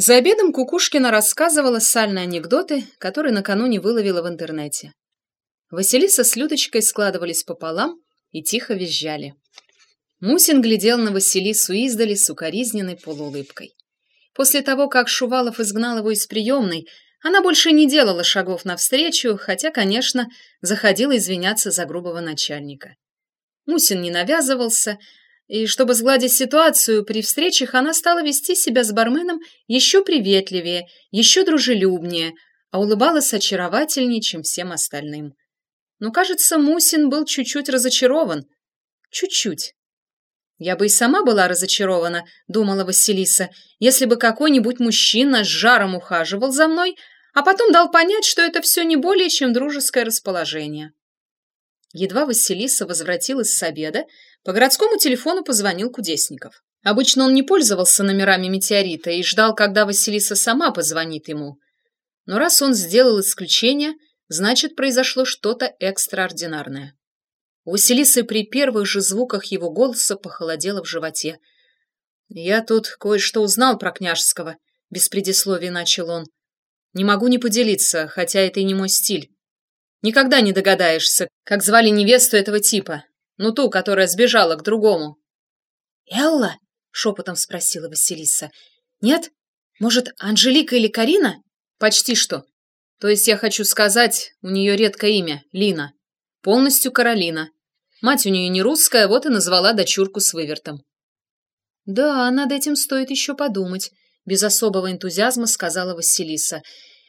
За обедом Кукушкина рассказывала сальные анекдоты, которые накануне выловила в интернете. Василиса с Людочкой складывались пополам и тихо визжали. Мусин глядел на Василису издали с укоризненной полуулыбкой. После того, как Шувалов изгнал его из приемной, она больше не делала шагов навстречу, хотя, конечно, заходила извиняться за грубого начальника. Мусин не навязывался, и чтобы сгладить ситуацию, при встречах она стала вести себя с барменом еще приветливее, еще дружелюбнее, а улыбалась очаровательнее, чем всем остальным. Но, кажется, Мусин был чуть-чуть разочарован. Чуть-чуть. «Я бы и сама была разочарована», — думала Василиса, «если бы какой-нибудь мужчина с жаром ухаживал за мной, а потом дал понять, что это все не более чем дружеское расположение». Едва Василиса возвратилась с обеда, по городскому телефону позвонил Кудесников. Обычно он не пользовался номерами метеорита и ждал, когда Василиса сама позвонит ему. Но раз он сделал исключение, значит, произошло что-то экстраординарное. У Василисы при первых же звуках его голоса похолодело в животе. «Я тут кое-что узнал про княжского», — без предисловия начал он. «Не могу не поделиться, хотя это и не мой стиль. Никогда не догадаешься, как звали невесту этого типа, ну, ту, которая сбежала к другому. «Элла?» — шепотом спросила Василиса. «Нет? Может, Анжелика или Карина?» «Почти что. То есть я хочу сказать, у нее редкое имя — Лина. Полностью Каролина. Мать у нее не русская, вот и назвала дочурку с вывертом». «Да, над этим стоит еще подумать», — без особого энтузиазма сказала Василиса.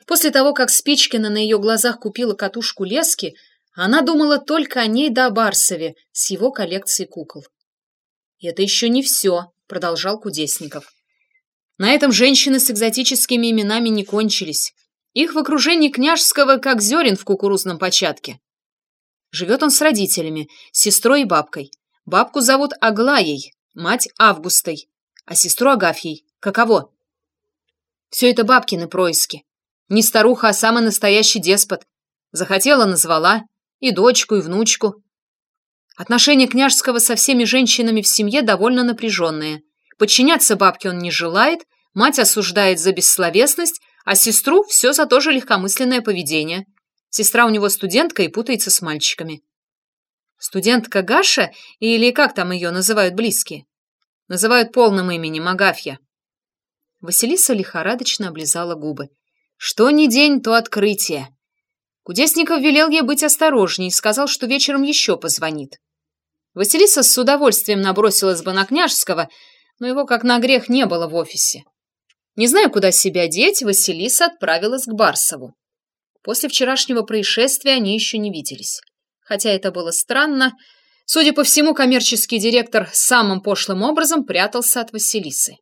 После того, как Спичкина на ее глазах купила катушку лески, она думала только о ней да о Барсове с его коллекцией кукол. «И это еще не все», — продолжал Кудесников. «На этом женщины с экзотическими именами не кончились. Их в окружении княжского, как зерен в кукурузном початке. Живет он с родителями, сестрой и бабкой. Бабку зовут Аглаей, мать Августой, а сестру Агафьей. Каково? Все это бабкины происки. Не старуха, а самый настоящий деспот. Захотела, назвала, и дочку, и внучку. Отношения княжского со всеми женщинами в семье довольно напряженные. Подчиняться бабке он не желает, мать осуждает за бессловесность, а сестру все за то же легкомысленное поведение. Сестра у него студентка и путается с мальчиками. Студентка Гаша, или как там ее называют близкие? Называют полным именем Агафья. Василиса лихорадочно облизала губы. Что ни день, то открытие. Кудесников велел ей быть осторожней сказал, что вечером еще позвонит. Василиса с удовольствием набросилась бы на Княжского, но его как на грех не было в офисе. Не зная, куда себя деть, Василиса отправилась к Барсову. После вчерашнего происшествия они еще не виделись. Хотя это было странно, судя по всему, коммерческий директор самым пошлым образом прятался от Василисы.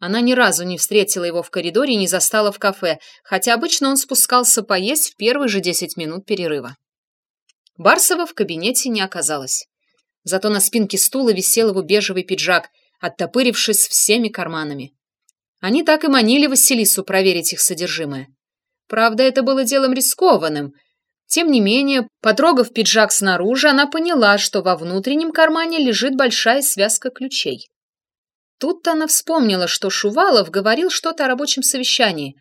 Она ни разу не встретила его в коридоре и не застала в кафе, хотя обычно он спускался поесть в первые же десять минут перерыва. Барсова в кабинете не оказалось. Зато на спинке стула висел его бежевый пиджак, оттопырившись всеми карманами. Они так и манили Василису проверить их содержимое. Правда, это было делом рискованным. Тем не менее, потрогав пиджак снаружи, она поняла, что во внутреннем кармане лежит большая связка ключей. Тут-то она вспомнила, что Шувалов говорил что-то о рабочем совещании.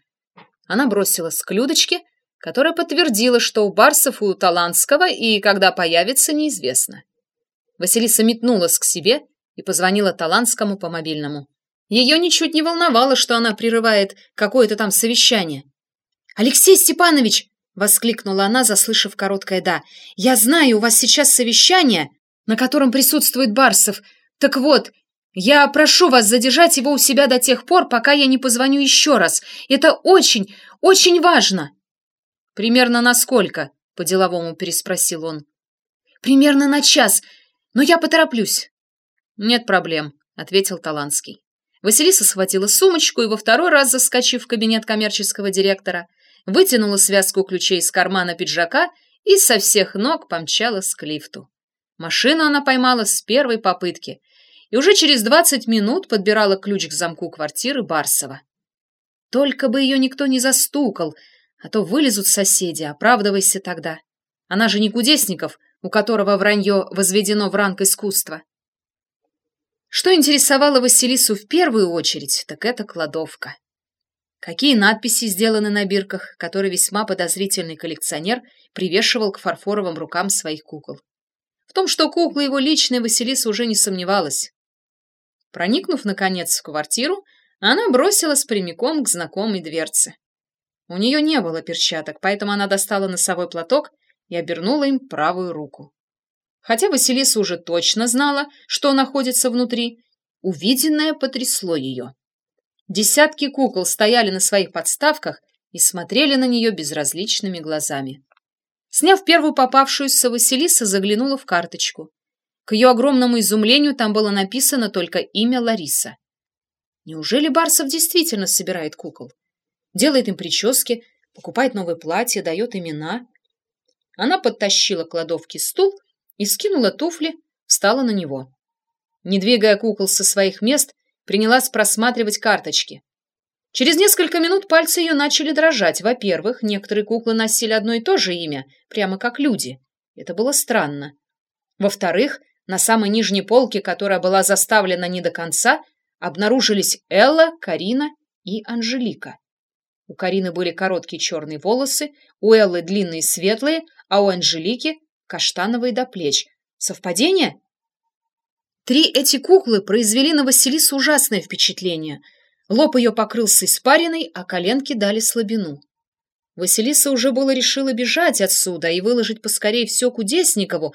Она бросилась к Людочке, которая подтвердила, что у Барсов и у Таланского, и когда появится, неизвестно. Василиса метнулась к себе и позвонила Таланскому по мобильному. Ее ничуть не волновало, что она прерывает какое-то там совещание. «Алексей Степанович!» — воскликнула она, заслышав короткое «да». «Я знаю, у вас сейчас совещание, на котором присутствует Барсов. Так вот, я прошу вас задержать его у себя до тех пор, пока я не позвоню еще раз. Это очень, очень важно. Примерно на сколько? По-деловому переспросил он. Примерно на час, но я потороплюсь. Нет проблем, ответил Таланский. Василиса схватила сумочку и во второй раз, заскочив в кабинет коммерческого директора, вытянула связку ключей из кармана пиджака и со всех ног помчалась к лифту. Машину она поймала с первой попытки — и уже через двадцать минут подбирала ключ к замку квартиры Барсова. Только бы ее никто не застукал, а то вылезут соседи, оправдывайся тогда. Она же не Кудесников, у которого вранье возведено в ранг искусства. Что интересовало Василису в первую очередь, так это кладовка. Какие надписи сделаны на бирках, которые весьма подозрительный коллекционер привешивал к фарфоровым рукам своих кукол. В том, что кукла его личная, Василиса уже не сомневалась. Проникнув, наконец, в квартиру, она бросилась прямиком к знакомой дверце. У нее не было перчаток, поэтому она достала носовой платок и обернула им правую руку. Хотя Василиса уже точно знала, что находится внутри, увиденное потрясло ее. Десятки кукол стояли на своих подставках и смотрели на нее безразличными глазами. Сняв первую попавшуюся, Василиса заглянула в карточку. К ее огромному изумлению там было написано только имя Лариса. Неужели Барсов действительно собирает кукол? Делает им прически, покупает новые платья, дает имена? Она подтащила к кладовке стул и скинула туфли, встала на него. Не двигая кукол со своих мест, принялась просматривать карточки. Через несколько минут пальцы ее начали дрожать. Во-первых, некоторые куклы носили одно и то же имя, прямо как люди. Это было странно. Во-вторых, на самой нижней полке, которая была заставлена не до конца, обнаружились Элла, Карина и Анжелика. У Карины были короткие черные волосы, у Эллы длинные светлые, а у Анжелики каштановые до плеч. Совпадение? Три эти куклы произвели на Василису ужасное впечатление. Лоб ее покрылся испариной, а коленки дали слабину. Василиса уже было решила бежать отсюда и выложить поскорее все Кудесникову,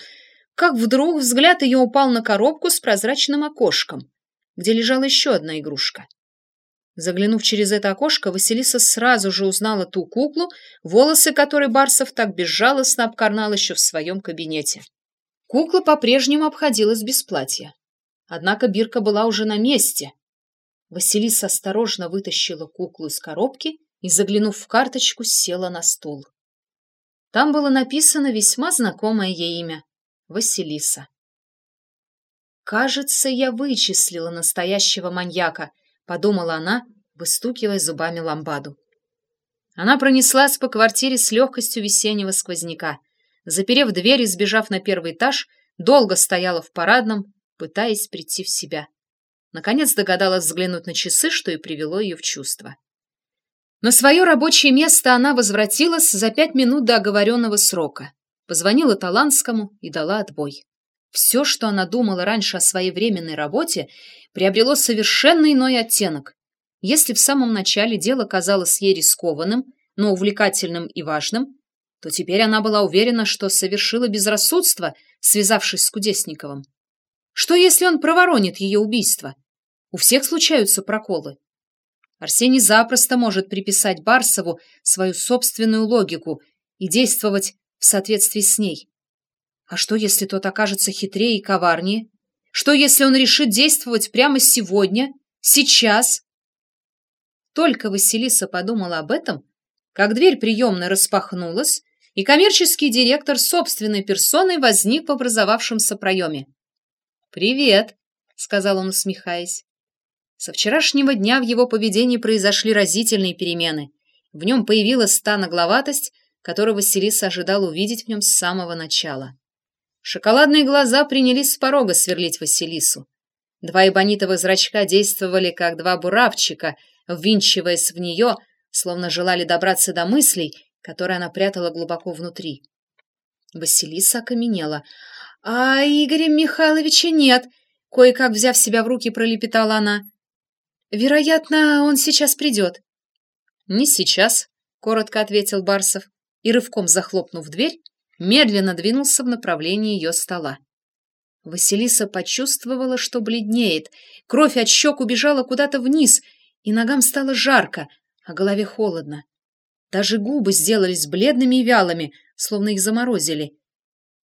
как вдруг взгляд ее упал на коробку с прозрачным окошком, где лежала еще одна игрушка. Заглянув через это окошко, Василиса сразу же узнала ту куклу, волосы которой Барсов так безжалостно обкорнал еще в своем кабинете. Кукла по-прежнему обходилась без платья. Однако бирка была уже на месте. Василиса осторожно вытащила куклу из коробки и, заглянув в карточку, села на стул. Там было написано весьма знакомое ей имя — Василиса. «Кажется, я вычислила настоящего маньяка», — подумала она, выстукивая зубами ламбаду. Она пронеслась по квартире с легкостью весеннего сквозняка. Заперев дверь и сбежав на первый этаж, долго стояла в парадном, пытаясь прийти в себя. Наконец догадалась взглянуть на часы, что и привело ее в чувство. На свое рабочее место она возвратилась за пять минут до оговоренного срока. Позвонила Таланскому и дала отбой. Все, что она думала раньше о своей временной работе, приобрело совершенно иной оттенок. Если в самом начале дело казалось ей рискованным, но увлекательным и важным, то теперь она была уверена, что совершила безрассудство, связавшись с Кудесниковым. Что, если он проворонит ее убийство? У всех случаются проколы. Арсений запросто может приписать Барсову свою собственную логику и действовать в соответствии с ней. А что, если тот окажется хитрее и коварнее? Что, если он решит действовать прямо сегодня, сейчас? Только Василиса подумала об этом, как дверь приемной распахнулась, и коммерческий директор собственной персоной возник в образовавшемся проеме. «Привет», — сказал он, усмехаясь. Со вчерашнего дня в его поведении произошли разительные перемены. В нем появилась та нагловатость, которую Василиса ожидал увидеть в нем с самого начала. Шоколадные глаза принялись с порога сверлить Василису. Два эбонитовых зрачка действовали, как два буравчика, ввинчиваясь в нее, словно желали добраться до мыслей, которые она прятала глубоко внутри. Василиса окаменела. «А Игоря Михайловича нет!» — кое-как взяв себя в руки, пролепетала она. «Вероятно, он сейчас придет». «Не сейчас», — коротко ответил Барсов и, рывком захлопнув дверь, медленно двинулся в направлении ее стола. Василиса почувствовала, что бледнеет. Кровь от щек убежала куда-то вниз, и ногам стало жарко, а голове холодно. Даже губы сделались бледными и вялыми, словно их заморозили.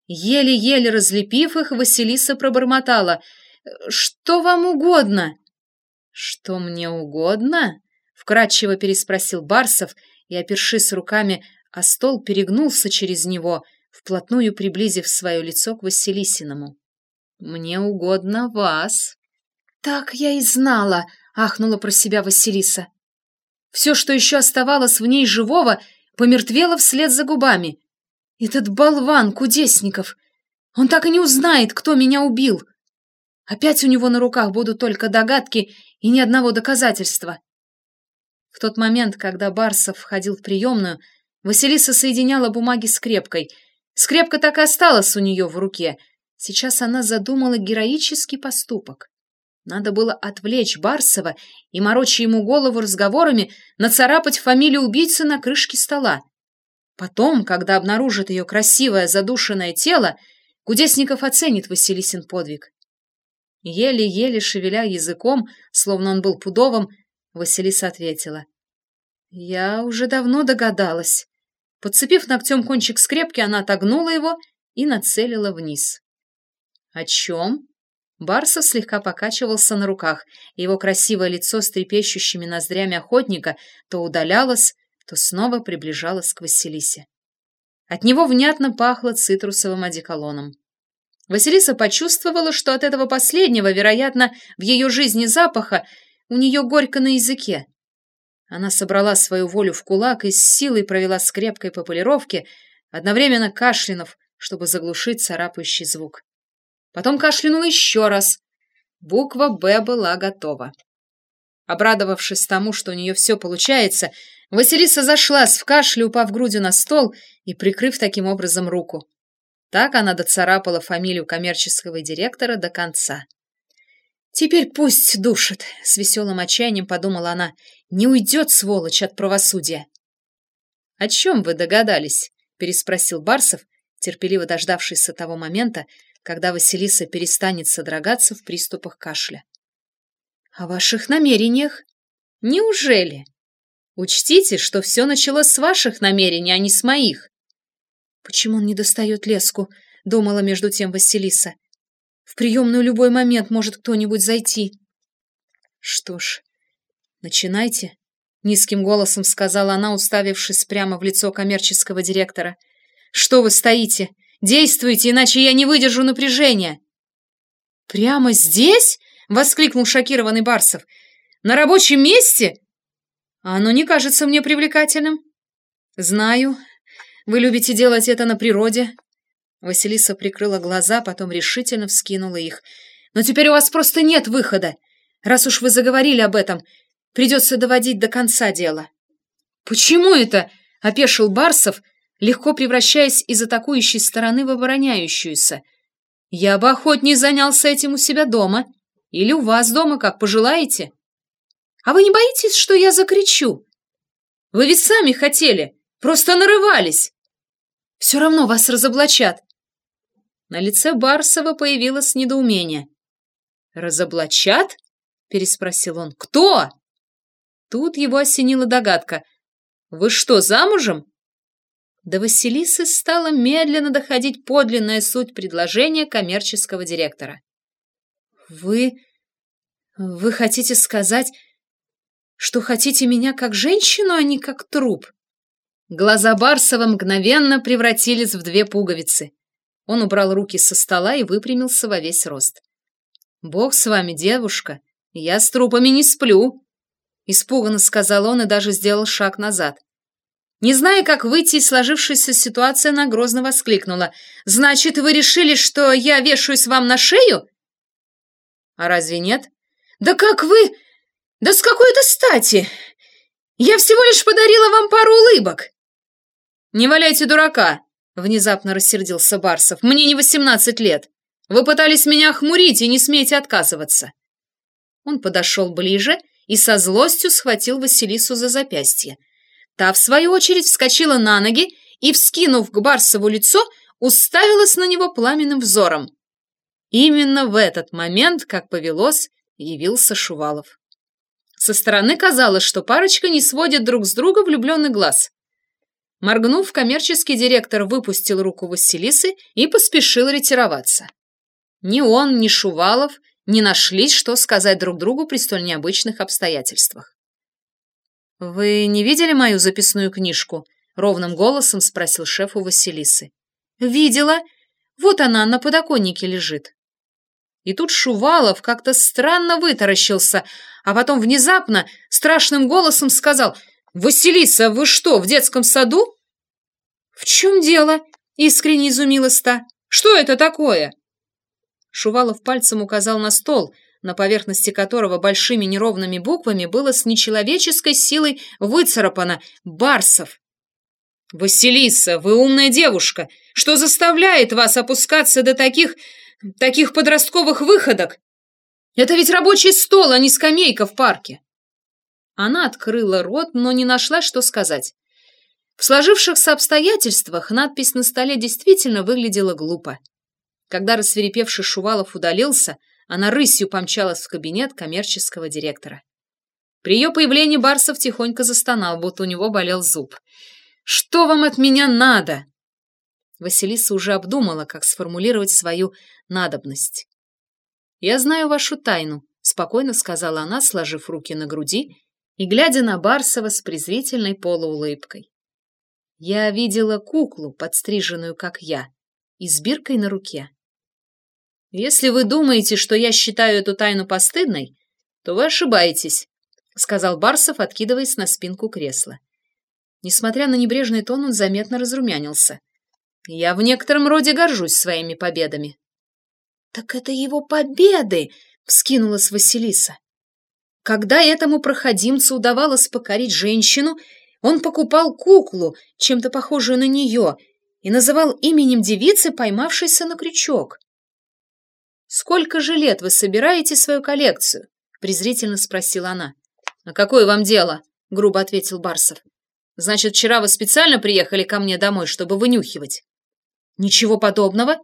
Еле-еле разлепив их, Василиса пробормотала. «Что вам угодно?» «Что мне угодно?» — вкратчиво переспросил Барсов и, опершись руками о стол, перегнулся через него — вплотную приблизив свое лицо к Василисиному. «Мне угодно вас». «Так я и знала!» — ахнула про себя Василиса. Все, что еще оставалось в ней живого, помертвело вслед за губами. «Этот болван Кудесников! Он так и не узнает, кто меня убил!» Опять у него на руках будут только догадки и ни одного доказательства. В тот момент, когда Барсов входил в приемную, Василиса соединяла бумаги скрепкой. Скрепка так и осталась у нее в руке. Сейчас она задумала героический поступок. Надо было отвлечь Барсова и, мороча ему голову разговорами, нацарапать фамилию убийцы на крышке стола. Потом, когда обнаружит ее красивое задушенное тело, Кудесников оценит Василисин подвиг. Еле-еле шевеля языком, словно он был пудовым, Василиса ответила. «Я уже давно догадалась». Подцепив ногтем кончик скрепки, она отогнула его и нацелила вниз. «О чем?» Барсов слегка покачивался на руках, и его красивое лицо с трепещущими ноздрями охотника то удалялось, то снова приближалось к Василисе. От него внятно пахло цитрусовым одеколоном. Василиса почувствовала, что от этого последнего, вероятно, в ее жизни запаха, у нее горько на языке. Она собрала свою волю в кулак и с силой провела скрепкой по полировке, одновременно кашлянув, чтобы заглушить царапающий звук. Потом кашлянула еще раз. Буква «Б» была готова. Обрадовавшись тому, что у нее все получается, Василиса зашлась в кашле, упав грудью на стол и прикрыв таким образом руку. Так она доцарапала фамилию коммерческого директора до конца. «Теперь пусть душит», — с веселым отчаянием подумала она. «Не уйдет, сволочь, от правосудия». «О чем вы догадались?» — переспросил Барсов, терпеливо дождавшийся того момента, когда Василиса перестанет содрогаться в приступах кашля. «О ваших намерениях? Неужели? Учтите, что все началось с ваших намерений, а не с моих». «Почему он не достает леску?» — думала между тем Василиса. «В приемную любой момент может кто-нибудь зайти». «Что ж, начинайте», — низким голосом сказала она, уставившись прямо в лицо коммерческого директора. «Что вы стоите? Действуйте, иначе я не выдержу напряжения!» «Прямо здесь?» — воскликнул шокированный Барсов. «На рабочем месте? Оно не кажется мне привлекательным». «Знаю. Вы любите делать это на природе». Василиса прикрыла глаза, потом решительно вскинула их. «Но теперь у вас просто нет выхода. Раз уж вы заговорили об этом, придется доводить до конца дело». «Почему это?» — опешил Барсов — легко превращаясь из атакующей стороны в обороняющуюся. Я бы охотнее занялся этим у себя дома. Или у вас дома, как пожелаете. А вы не боитесь, что я закричу? Вы ведь сами хотели, просто нарывались. Все равно вас разоблачат. На лице Барсова появилось недоумение. «Разоблачат?» — переспросил он. «Кто?» Тут его осенила догадка. «Вы что, замужем?» До Василисы стала медленно доходить подлинная суть предложения коммерческого директора. «Вы... вы хотите сказать, что хотите меня как женщину, а не как труп?» Глаза Барсова мгновенно превратились в две пуговицы. Он убрал руки со стола и выпрямился во весь рост. «Бог с вами, девушка, я с трупами не сплю!» Испуганно сказал он и даже сделал шаг назад. Не зная, как выйти из сложившейся ситуации, она грозно воскликнула. «Значит, вы решили, что я вешаюсь вам на шею?» «А разве нет?» «Да как вы? Да с какой-то стати! Я всего лишь подарила вам пару улыбок!» «Не валяйте дурака!» — внезапно рассердился Барсов. «Мне не восемнадцать лет. Вы пытались меня охмурить и не смейте отказываться». Он подошел ближе и со злостью схватил Василису за запястье. Та, в свою очередь, вскочила на ноги и, вскинув к Барсову лицо, уставилась на него пламенным взором. Именно в этот момент, как повелось, явился Шувалов. Со стороны казалось, что парочка не сводит друг с друга влюбленный глаз. Моргнув, коммерческий директор выпустил руку Василисы и поспешил ретироваться. Ни он, ни Шувалов не нашлись, что сказать друг другу при столь необычных обстоятельствах. «Вы не видели мою записную книжку?» — ровным голосом спросил шеф у Василисы. «Видела. Вот она на подоконнике лежит». И тут Шувалов как-то странно вытаращился, а потом внезапно страшным голосом сказал «Василиса, вы что, в детском саду?» «В чем дело?» — искренне изумилась та. «Что это такое?» Шувалов пальцем указал на стол, на поверхности которого большими неровными буквами было с нечеловеческой силой выцарапано «Барсов». «Василиса, вы умная девушка! Что заставляет вас опускаться до таких... таких подростковых выходок? Это ведь рабочий стол, а не скамейка в парке!» Она открыла рот, но не нашла, что сказать. В сложившихся обстоятельствах надпись на столе действительно выглядела глупо. Когда рассверепевший Шувалов удалился, она рысью помчалась в кабинет коммерческого директора. При ее появлении Барсов тихонько застонал, будто у него болел зуб. «Что вам от меня надо?» Василиса уже обдумала, как сформулировать свою надобность. «Я знаю вашу тайну», — спокойно сказала она, сложив руки на груди и глядя на Барсова с презрительной полуулыбкой. «Я видела куклу, подстриженную, как я, и с биркой на руке. Если вы думаете, что я считаю эту тайну постыдной, то вы ошибаетесь», — сказал Барсов, откидываясь на спинку кресла. Несмотря на небрежный тон, он заметно разрумянился. «Я в некотором роде горжусь своими победами». «Так это его победы!» — вскинулась Василиса. Когда этому проходимцу удавалось покорить женщину, он покупал куклу, чем-то похожую на нее, и называл именем девицы, поймавшейся на крючок. «Сколько же лет вы собираете свою коллекцию?» — презрительно спросила она. «А какое вам дело?» — грубо ответил Барсов. «Значит, вчера вы специально приехали ко мне домой, чтобы вынюхивать?» «Ничего подобного.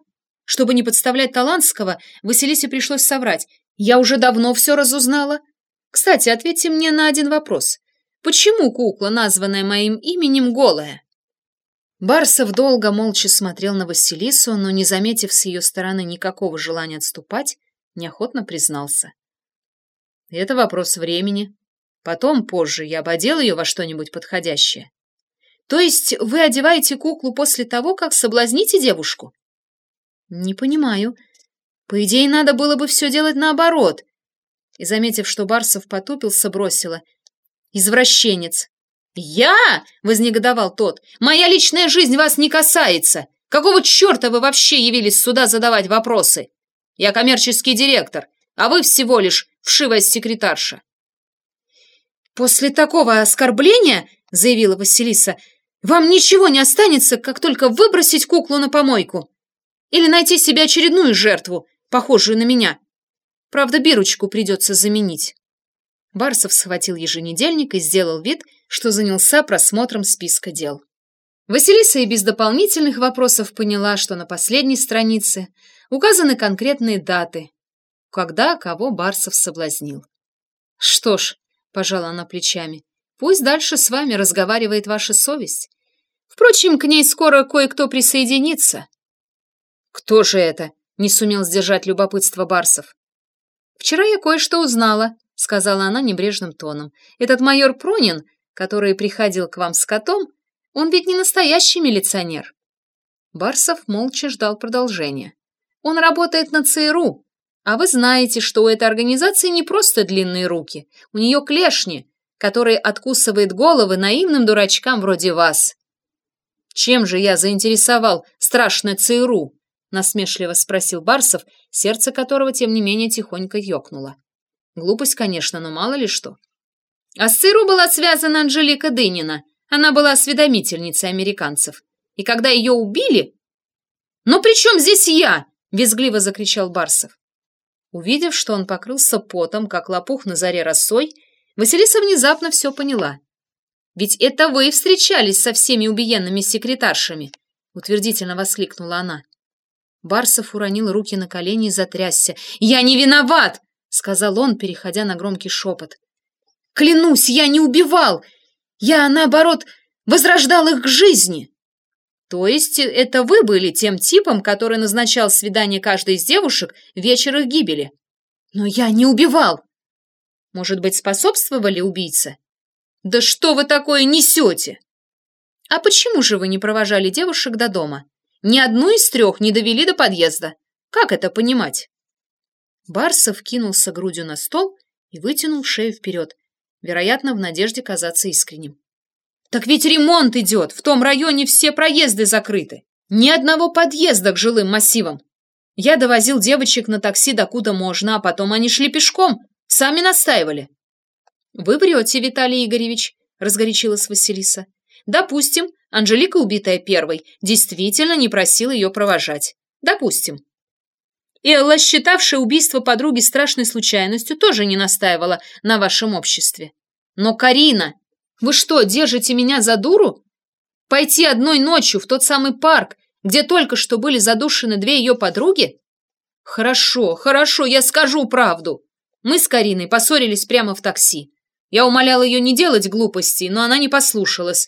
Чтобы не подставлять Талантского, Василисе пришлось соврать. Я уже давно все разузнала. Кстати, ответьте мне на один вопрос. Почему кукла, названная моим именем, голая?» Барсов долго молча смотрел на Василису, но, не заметив с ее стороны никакого желания отступать, неохотно признался. «Это вопрос времени. Потом, позже, я бы одел ее во что-нибудь подходящее. То есть вы одеваете куклу после того, как соблазните девушку?» «Не понимаю. По идее, надо было бы все делать наоборот и, заметив, что Барсов потупился, бросила. «Извращенец!» «Я?» — вознегодовал тот. «Моя личная жизнь вас не касается! Какого черта вы вообще явились сюда задавать вопросы? Я коммерческий директор, а вы всего лишь вшивая секретарша». «После такого оскорбления, — заявила Василиса, — вам ничего не останется, как только выбросить куклу на помойку или найти себе очередную жертву, похожую на меня. Правда, бирочку придется заменить. Барсов схватил еженедельник и сделал вид, что занялся просмотром списка дел. Василиса и без дополнительных вопросов поняла, что на последней странице указаны конкретные даты, когда кого Барсов соблазнил. «Что ж», — пожала она плечами, — «пусть дальше с вами разговаривает ваша совесть. Впрочем, к ней скоро кое-кто присоединится». «Кто же это?» — не сумел сдержать любопытство Барсов. «Вчера я кое-что узнала», — сказала она небрежным тоном. «Этот майор Пронин, который приходил к вам с котом, он ведь не настоящий милиционер». Барсов молча ждал продолжения. «Он работает на ЦРУ, а вы знаете, что у этой организации не просто длинные руки, у нее клешни, которые откусывает головы наивным дурачкам вроде вас». «Чем же я заинтересовал страшное ЦРУ?» Насмешливо спросил Барсов, сердце которого, тем не менее, тихонько ёкнуло. Глупость, конечно, но мало ли что. А с Циру была связана Анжелика Дынина. Она была осведомительницей американцев. И когда ее убили... «Но при чем здесь я?» — визгливо закричал Барсов. Увидев, что он покрылся потом, как лопух на заре росой, Василиса внезапно все поняла. «Ведь это вы встречались со всеми убиенными секретаршами!» — утвердительно воскликнула она. Барсов уронил руки на колени и затрясся. «Я не виноват!» — сказал он, переходя на громкий шепот. «Клянусь, я не убивал! Я, наоборот, возрождал их к жизни!» «То есть это вы были тем типом, который назначал свидание каждой из девушек вечер их гибели?» «Но я не убивал!» «Может быть, способствовали убийце?» «Да что вы такое несете?» «А почему же вы не провожали девушек до дома?» Ни одну из трех не довели до подъезда. Как это понимать? Барсов кинулся грудью на стол и вытянул шею вперед, вероятно, в надежде казаться искренним. «Так ведь ремонт идет! В том районе все проезды закрыты! Ни одного подъезда к жилым массивам! Я довозил девочек на такси докуда можно, а потом они шли пешком. Сами настаивали. Вы врете, Виталий Игоревич, разгорячилась Василиса. Допустим, Анжелика, убитая первой, действительно не просила ее провожать. Допустим. Элла, считавшая убийство подруги страшной случайностью, тоже не настаивала на вашем обществе. Но Карина, вы что, держите меня за дуру? Пойти одной ночью в тот самый парк, где только что были задушены две ее подруги? Хорошо, хорошо, я скажу правду. Мы с Кариной поссорились прямо в такси. Я умолял ее не делать глупостей, но она не послушалась.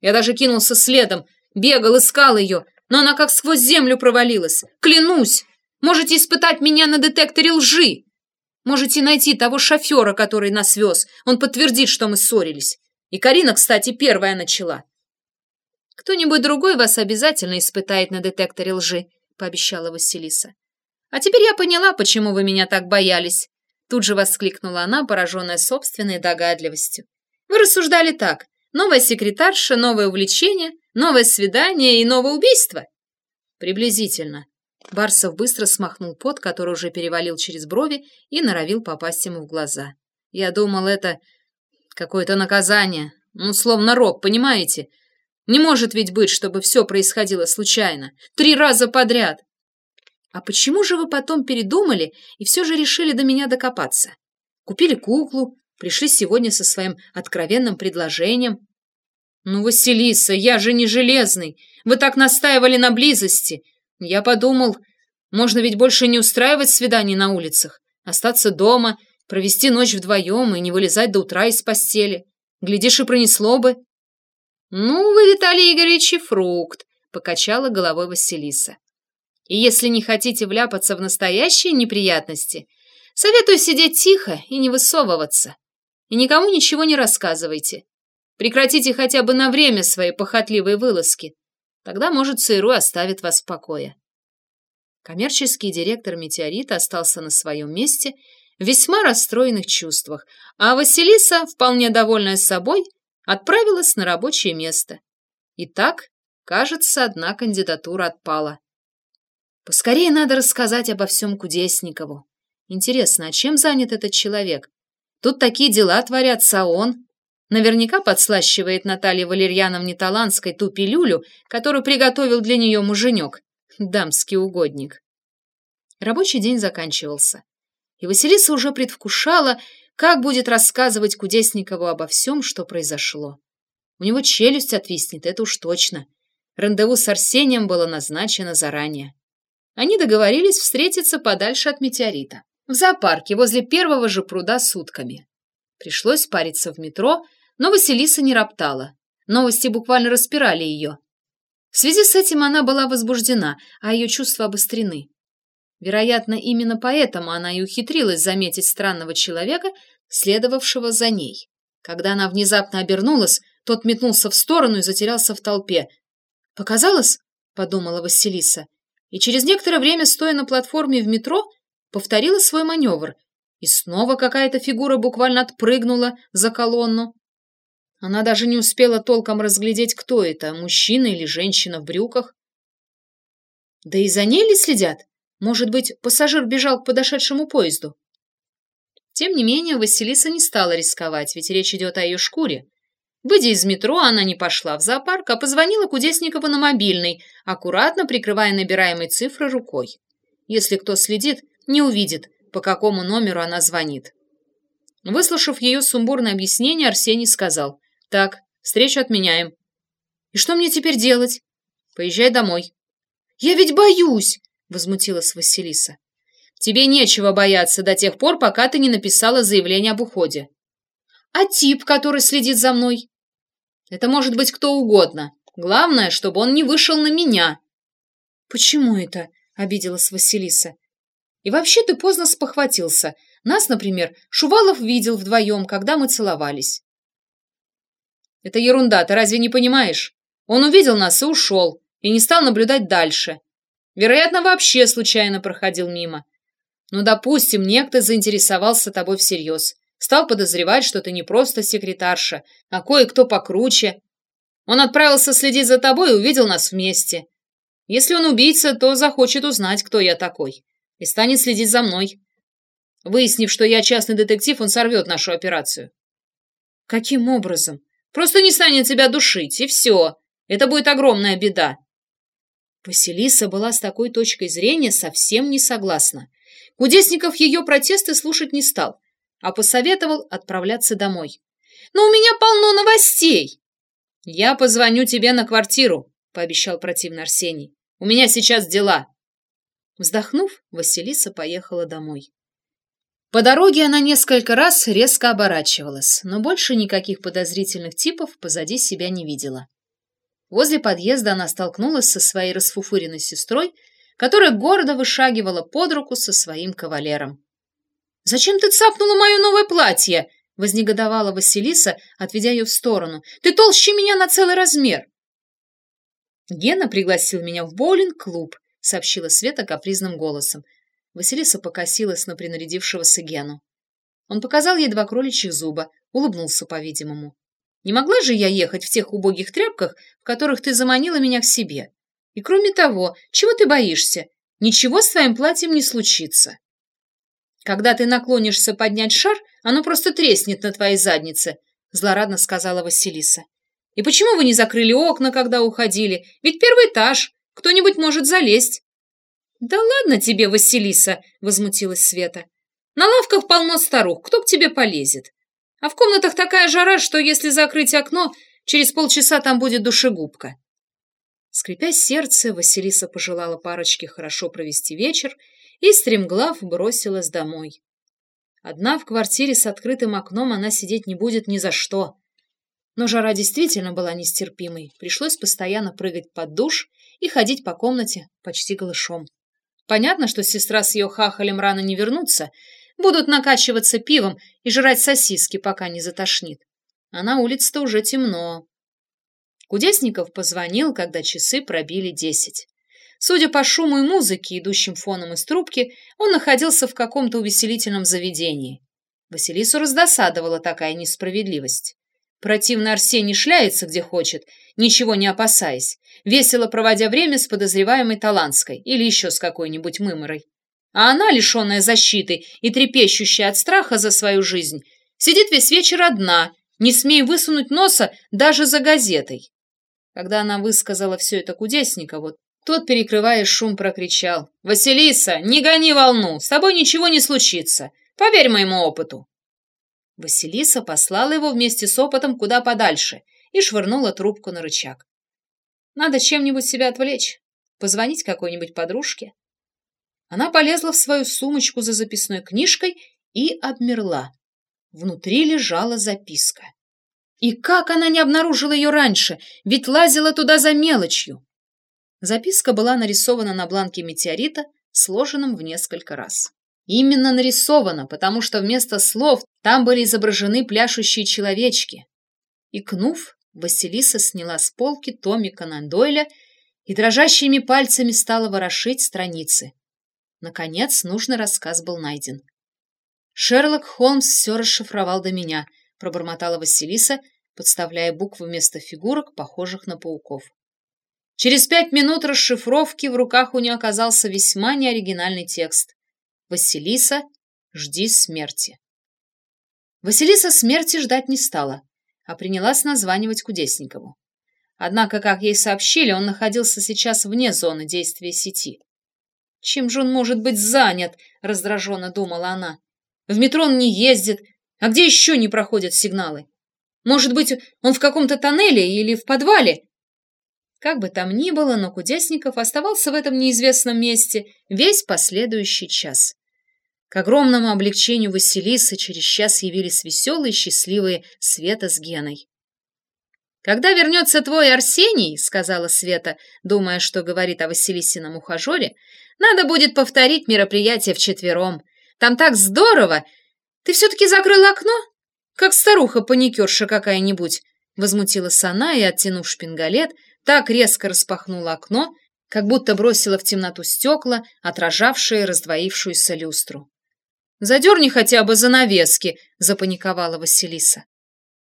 Я даже кинулся следом, бегал, искал ее, но она как сквозь землю провалилась. Клянусь! Можете испытать меня на детекторе лжи. Можете найти того шофера, который нас вез. Он подтвердит, что мы ссорились. И Карина, кстати, первая начала. Кто-нибудь другой вас обязательно испытает на детекторе лжи, пообещала Василиса. А теперь я поняла, почему вы меня так боялись. Тут же воскликнула она, пораженная собственной догадливостью. Вы рассуждали так. Новая секретарша, новое увлечение, новое свидание и новое убийство. Приблизительно. Барсов быстро смахнул пот, который уже перевалил через брови и норовил попасть ему в глаза. Я думал, это какое-то наказание. Ну, словно рок, понимаете? Не может ведь быть, чтобы все происходило случайно. Три раза подряд. А почему же вы потом передумали и все же решили до меня докопаться? Купили куклу, пришли сегодня со своим откровенным предложением. Ну, Василиса, я же не железный. Вы так настаивали на близости. Я подумал, можно ведь больше не устраивать свиданий на улицах, остаться дома, провести ночь вдвоем и не вылезать до утра из постели. Глядишь, и пронесло бы. Ну, вы, Виталий Игоревич, и фрукт, покачала головой Василиса. И если не хотите вляпаться в настоящие неприятности, советую сидеть тихо и не высовываться. И никому ничего не рассказывайте. Прекратите хотя бы на время свои похотливые вылазки. Тогда, может, ЦРУ оставит вас в покое. Коммерческий директор «Метеорита» остался на своем месте в весьма расстроенных чувствах, а Василиса, вполне довольная собой, отправилась на рабочее место. Итак, кажется, одна кандидатура отпала. Поскорее надо рассказать обо всем Кудесникову. Интересно, а чем занят этот человек? Тут такие дела творятся, а он... Наверняка подслащивает Наталье Валерьяновне Таланской ту пилюлю, которую приготовил для нее муженек, дамский угодник. Рабочий день заканчивался, и Василиса уже предвкушала, как будет рассказывать Кудесникову обо всем, что произошло. У него челюсть отвиснет, это уж точно. Рандеву с Арсением было назначено заранее. Они договорились встретиться подальше от метеорита, в зоопарке возле первого же пруда сутками. Пришлось париться в метро, но Василиса не роптала. Новости буквально распирали ее. В связи с этим она была возбуждена, а ее чувства обострены. Вероятно, именно поэтому она и ухитрилась заметить странного человека, следовавшего за ней. Когда она внезапно обернулась, тот метнулся в сторону и затерялся в толпе. «Показалось?» — подумала Василиса и через некоторое время, стоя на платформе в метро, повторила свой маневр, и снова какая-то фигура буквально отпрыгнула за колонну. Она даже не успела толком разглядеть, кто это, мужчина или женщина в брюках. Да и за ней ли следят? Может быть, пассажир бежал к подошедшему поезду? Тем не менее, Василиса не стала рисковать, ведь речь идет о ее шкуре. Выйдя из метро, она не пошла в зоопарк, а позвонила Кудесникову на мобильный, аккуратно прикрывая набираемые цифры рукой. Если кто следит, не увидит, по какому номеру она звонит. Выслушав ее сумбурное объяснение, Арсений сказал, «Так, встречу отменяем». «И что мне теперь делать?» «Поезжай домой». «Я ведь боюсь!» — возмутилась Василиса. «Тебе нечего бояться до тех пор, пока ты не написала заявление об уходе». «А тип, который следит за мной?» Это может быть кто угодно. Главное, чтобы он не вышел на меня. Почему это? Обиделась Василиса. И вообще ты поздно спохватился. Нас, например, Шувалов видел вдвоем, когда мы целовались. Это ерунда, ты разве не понимаешь? Он увидел нас и ушел, и не стал наблюдать дальше. Вероятно, вообще случайно проходил мимо. Ну, допустим, некто заинтересовался тобой всерьез. Стал подозревать, что ты не просто секретарша, а кое-кто покруче. Он отправился следить за тобой и увидел нас вместе. Если он убийца, то захочет узнать, кто я такой, и станет следить за мной. Выяснив, что я частный детектив, он сорвет нашу операцию. Каким образом? Просто не станет тебя душить, и все. Это будет огромная беда. Василиса была с такой точкой зрения совсем не согласна. Кудесников ее протесты слушать не стал, а посоветовал отправляться домой. «Но у меня полно новостей!» «Я позвоню тебе на квартиру», — пообещал противно Арсений. «У меня сейчас дела». Вздохнув, Василиса поехала домой. По дороге она несколько раз резко оборачивалась, но больше никаких подозрительных типов позади себя не видела. Возле подъезда она столкнулась со своей расфуфыренной сестрой, которая гордо вышагивала под руку со своим кавалером. «Зачем ты цапнула мое новое платье?» — вознегодовала Василиса, отведя ее в сторону. «Ты толще меня на целый размер!» «Гена пригласил меня в боулинг-клуб», — сообщила Света капризным голосом. Василиса покосилась на принарядившегося Гену. Он показал ей два кроличьих зуба, улыбнулся, по-видимому. «Не могла же я ехать в тех убогих тряпках, в которых ты заманила меня к себе? И кроме того, чего ты боишься? Ничего с твоим платьем не случится. Когда ты наклонишься поднять шар, оно просто треснет на твоей заднице», — злорадно сказала Василиса. «И почему вы не закрыли окна, когда уходили? Ведь первый этаж, кто-нибудь может залезть». «Да ладно тебе, Василиса!» — возмутилась Света. «На лавках полно старух, кто к тебе полезет? А в комнатах такая жара, что если закрыть окно, через полчаса там будет душегубка». Скрипя сердце, Василиса пожелала парочке хорошо провести вечер и, стремглав, бросилась домой. Одна в квартире с открытым окном она сидеть не будет ни за что. Но жара действительно была нестерпимой, пришлось постоянно прыгать под душ и ходить по комнате почти голышом. Понятно, что сестра с ее хахалем рано не вернутся, будут накачиваться пивом и жрать сосиски, пока не затошнит. А на улице-то уже темно. Кудесников позвонил, когда часы пробили десять. Судя по шуму и музыке, идущим фоном из трубки, он находился в каком-то увеселительном заведении. Василису раздосадовала такая несправедливость. Противно Арсений шляется, где хочет, ничего не опасаясь, весело проводя время с подозреваемой Таланской или еще с какой-нибудь мыморой. А она, лишенная защиты и трепещущая от страха за свою жизнь, сидит весь вечер одна, не смея высунуть носа даже за газетой. Когда она высказала все это Кудесникову, тот, перекрывая шум, прокричал. «Василиса, не гони волну, с тобой ничего не случится. Поверь моему опыту». Василиса послала его вместе с опытом куда подальше и швырнула трубку на рычаг. Надо чем-нибудь себя отвлечь, позвонить какой-нибудь подружке. Она полезла в свою сумочку за записной книжкой и обмерла. Внутри лежала записка. И как она не обнаружила ее раньше, ведь лазила туда за мелочью. Записка была нарисована на бланке метеорита, сложенном в несколько раз. Именно нарисовано, потому что вместо слов там были изображены пляшущие человечки. Икнув, Василиса сняла с полки томик Конан Дойля и дрожащими пальцами стала ворошить страницы. Наконец, нужный рассказ был найден. «Шерлок Холмс все расшифровал до меня», — пробормотала Василиса, подставляя буквы вместо фигурок, похожих на пауков. Через пять минут расшифровки в руках у нее оказался весьма неоригинальный текст. Василиса, жди смерти. Василиса смерти ждать не стала, а принялась названивать Кудесникову. Однако, как ей сообщили, он находился сейчас вне зоны действия сети. «Чем же он может быть занят?» — раздраженно думала она. «В метро он не ездит. А где еще не проходят сигналы? Может быть, он в каком-то тоннеле или в подвале?» Как бы там ни было, но Кудесников оставался в этом неизвестном месте весь последующий час. К огромному облегчению Василисы через час явились веселые, счастливые Света с Геной. «Когда вернется твой Арсений, — сказала Света, думая, что говорит о Василисином ухажере, — надо будет повторить мероприятие вчетвером. Там так здорово! Ты все-таки закрыл окно? Как старуха-паникерша какая-нибудь!» Возмутилась она и, оттянув шпингалет, так резко распахнула окно, как будто бросила в темноту стекла, отражавшие раздвоившуюся люстру. Задерни хотя бы занавески, запаниковала Василиса.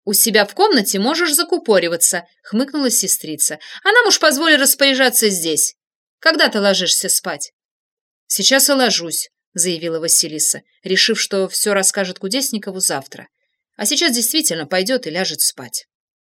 У себя в комнате можешь закупориваться, хмыкнула сестрица. А нам уж позволь распоряжаться здесь. Когда ты ложишься спать?» «Сейчас и ложусь», — заявила Василиса, решив, что все расскажет Кудесникову завтра. А сейчас действительно пойдет и ляжет спать.